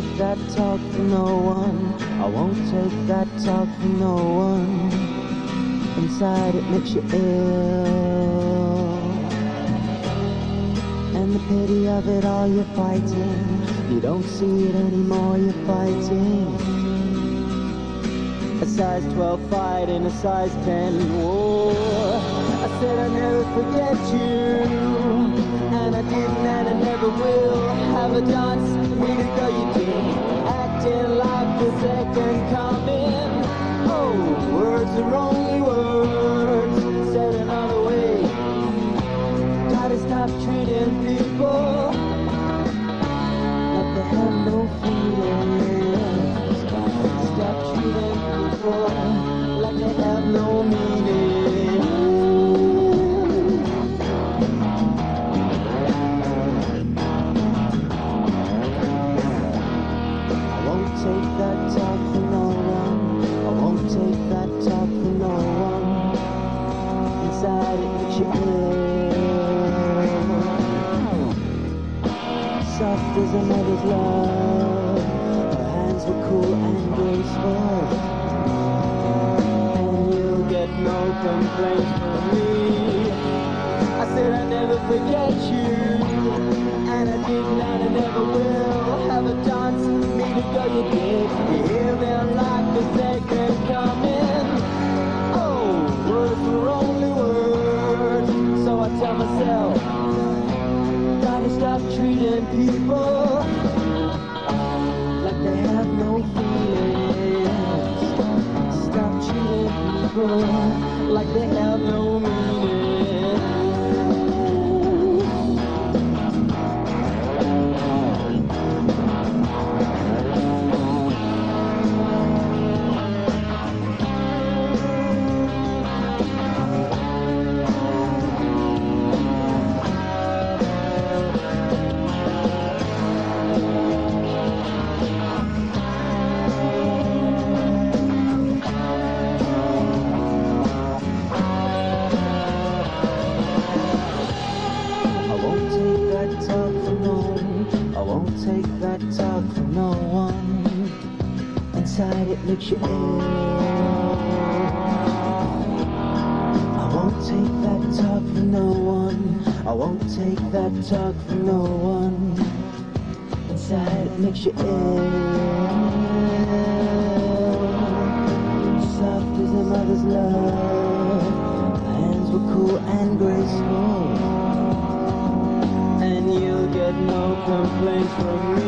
take that talk from no one. I won't take that talk from no one. Inside it makes you ill. And the pity of it all you're fighting. You don't see it anymore, you're fighting. A size 12 fight in a size 10 war. I said I'd never forget you. And I didn't and I never will have a dance me to go you did. Acting like the second coming. Oh, words are only words. Said another way. Gotta stop treating people Soft mother's love. Her hands were cool and graceful. And you'll get no complaints from me. I said I never forget you. And I didn't and I never will have a dance for me to go you did. You hear them like the second coming. Oh, words were only words. So I tell myself, gotta stop treating people like they that talk from no one. Inside it makes you ill. Soft as a mother's love. Her hands were cool and graceful and you'll get no complaints from me.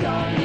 gone.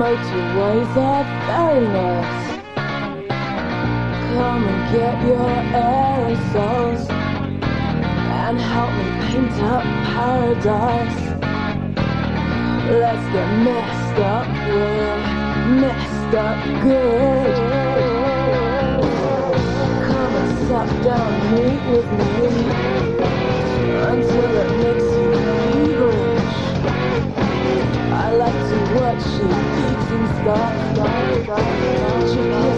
motorways are ferryless. Come and get your aerosols and help me paint up paradise. Let's get married. love, love, love,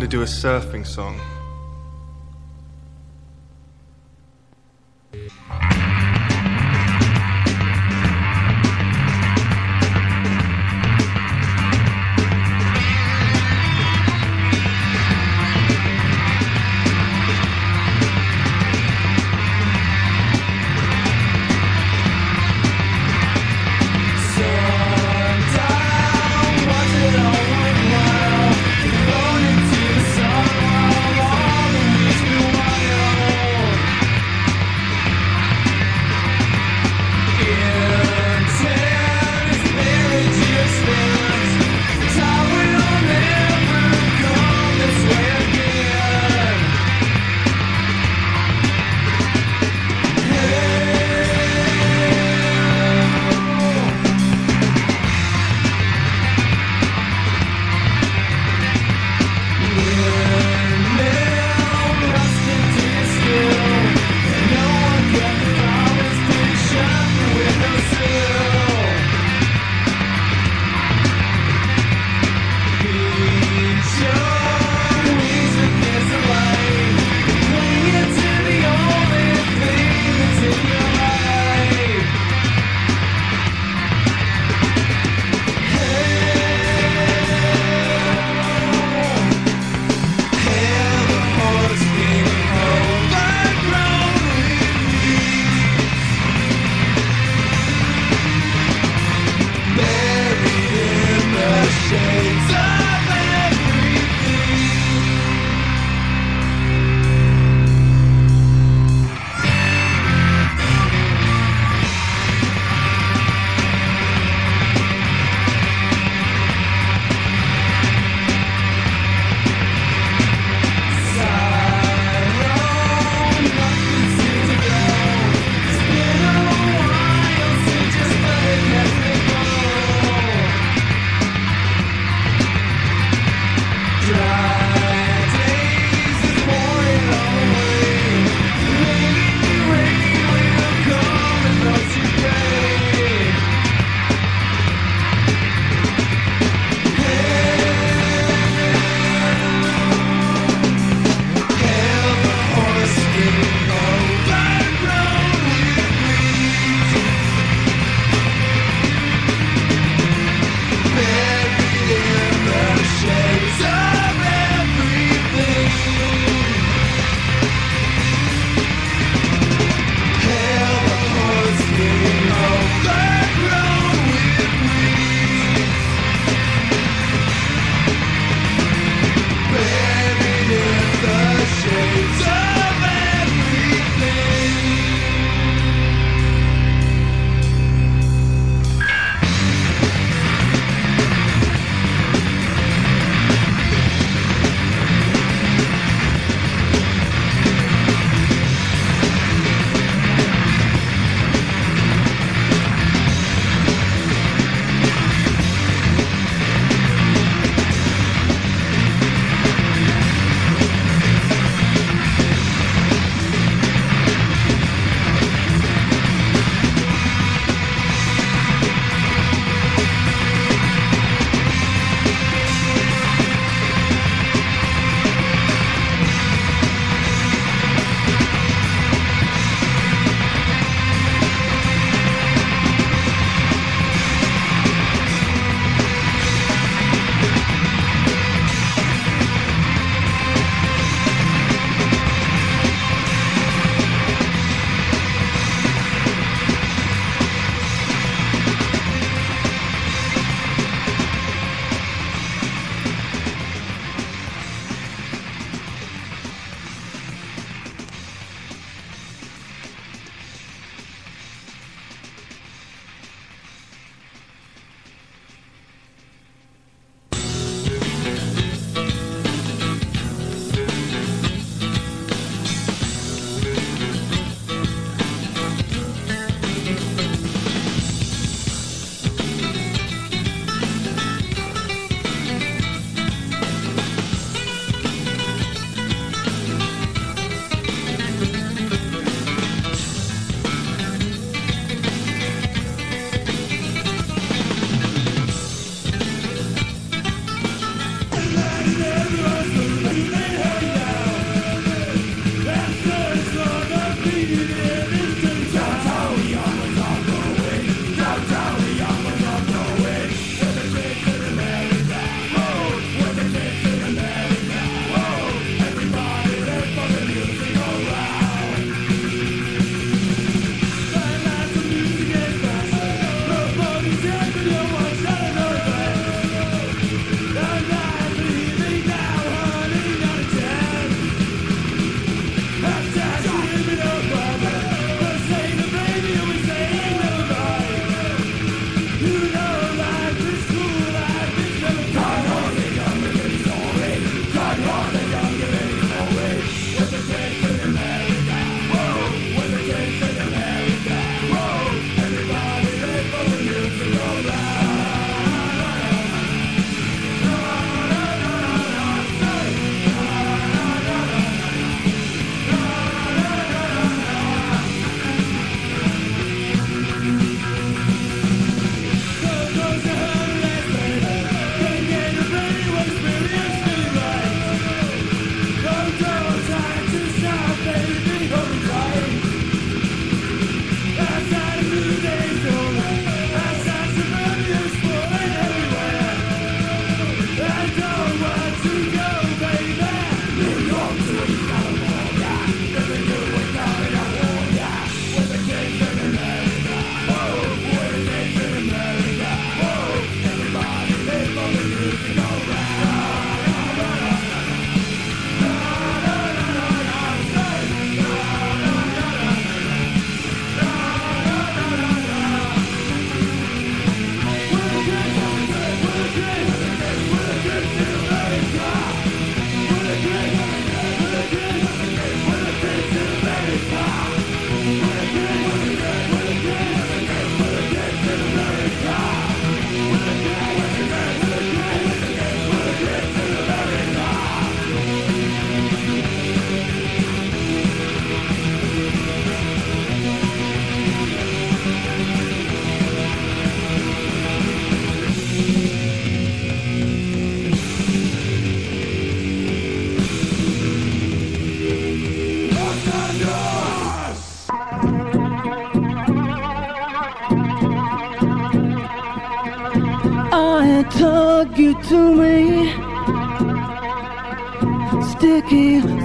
going to do a surfing song.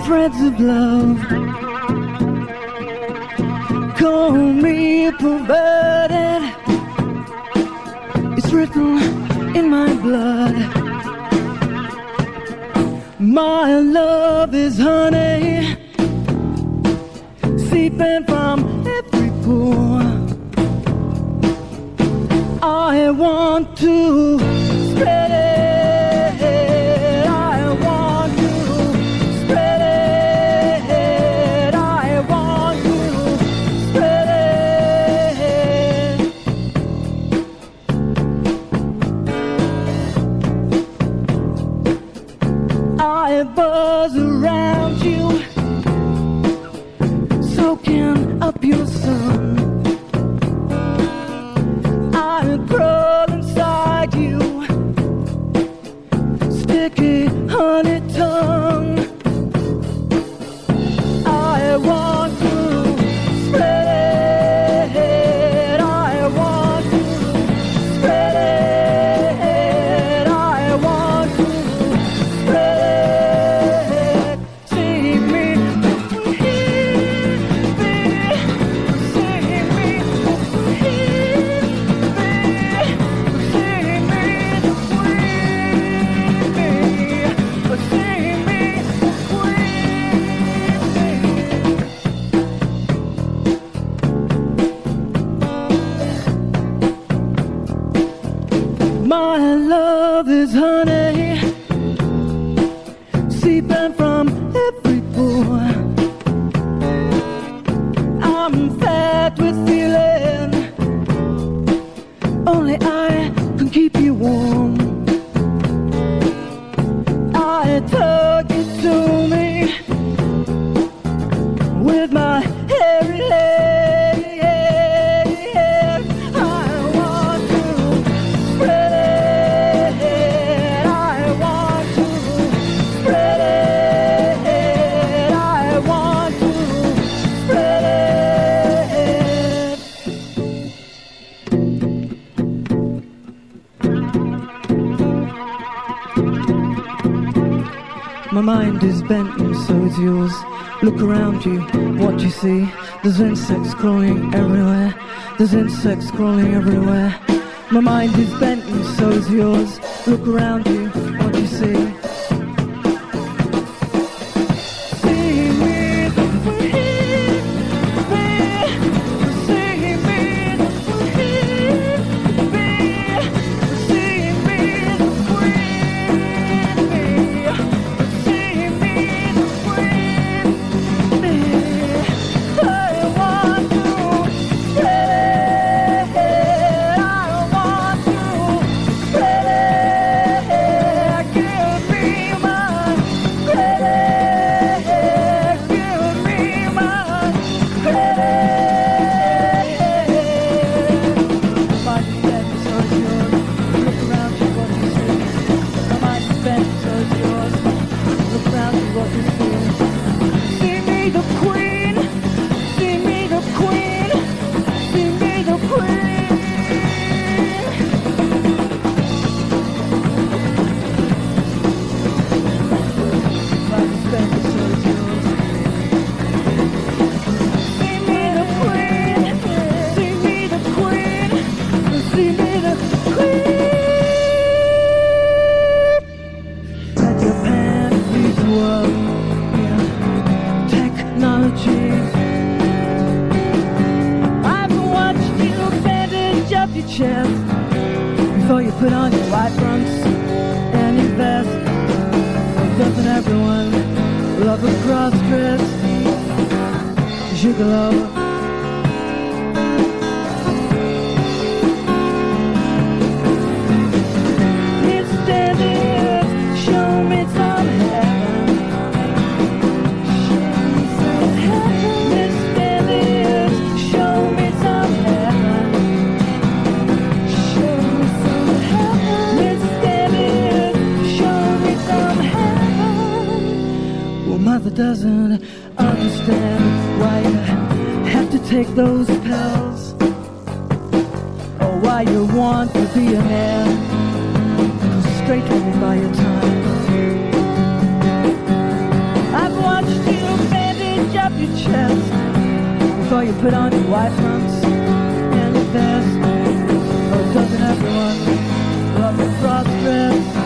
threads of love. Call me perverted. It's written in my blood. Look around you, what do you see? There's insects crawling everywhere. There's insects crawling everywhere. My mind is bent and so is yours. Look around you, put on your white fronts and your vest. Oh, doesn't everyone love a frog dress?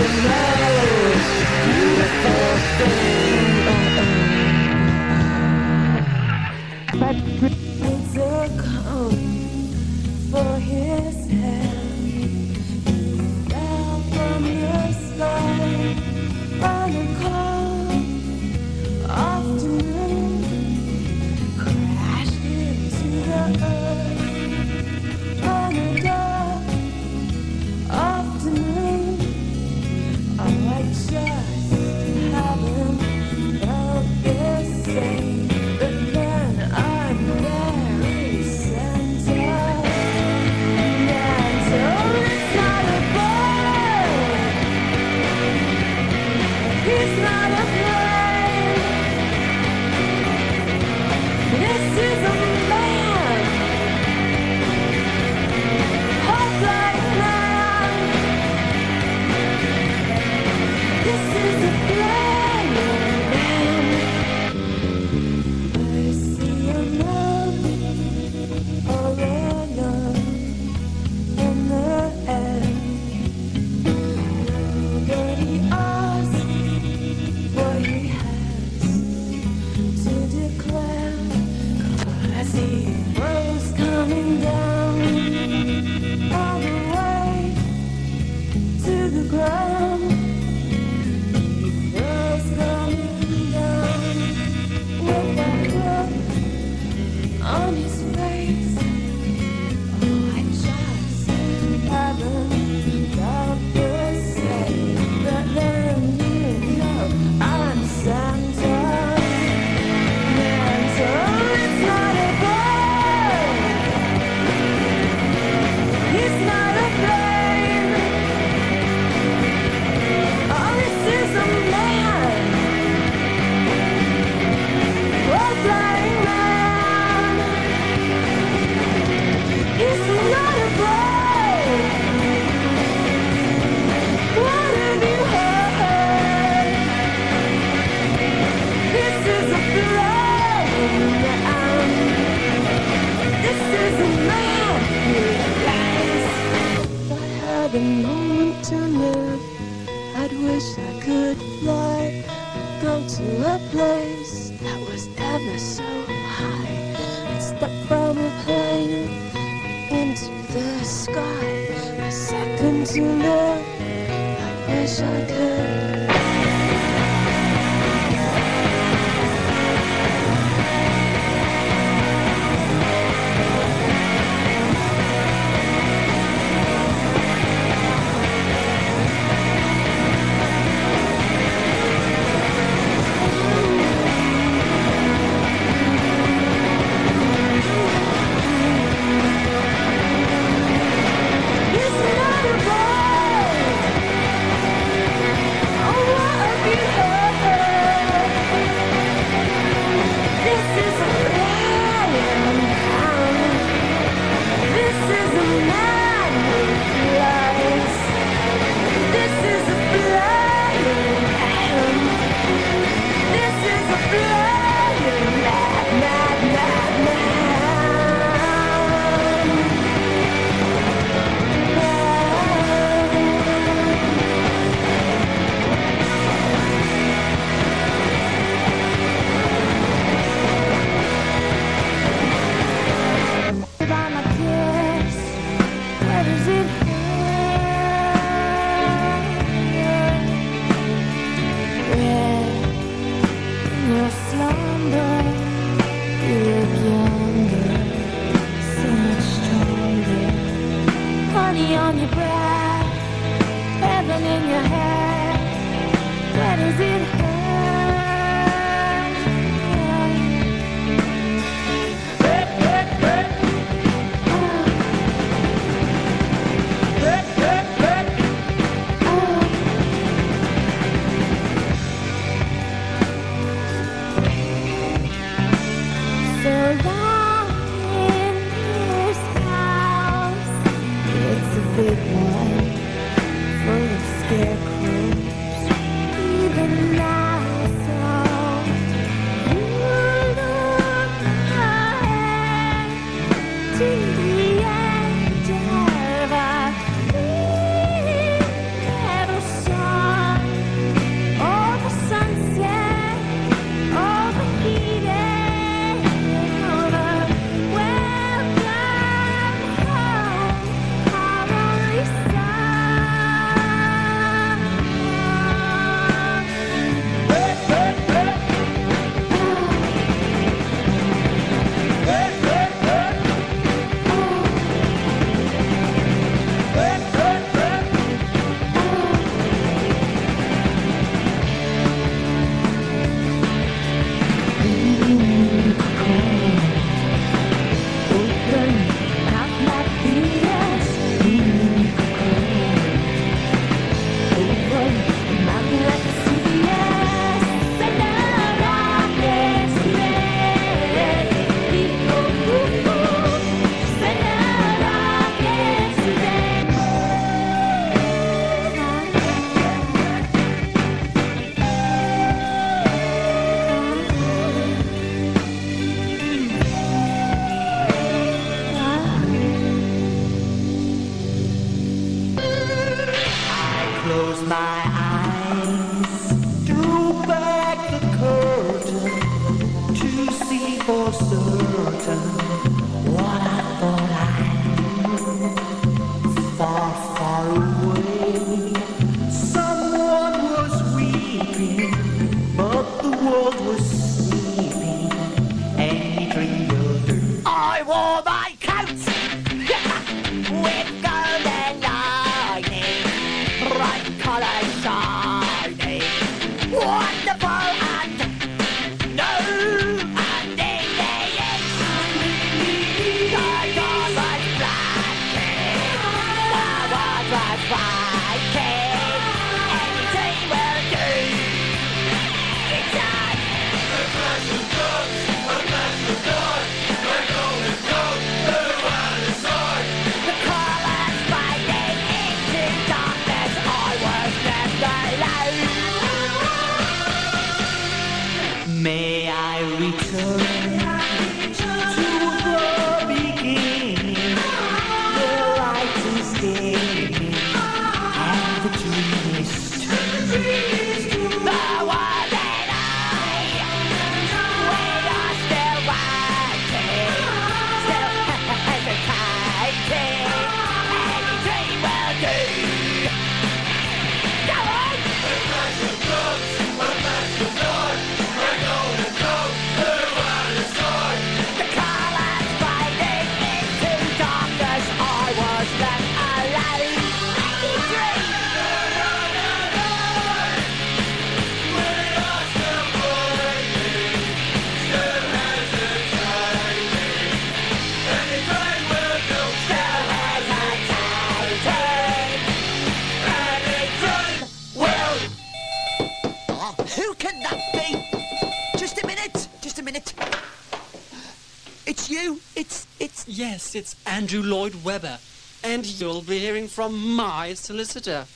The most Andrew Lloyd Webber. And you'll be hearing from my solicitor.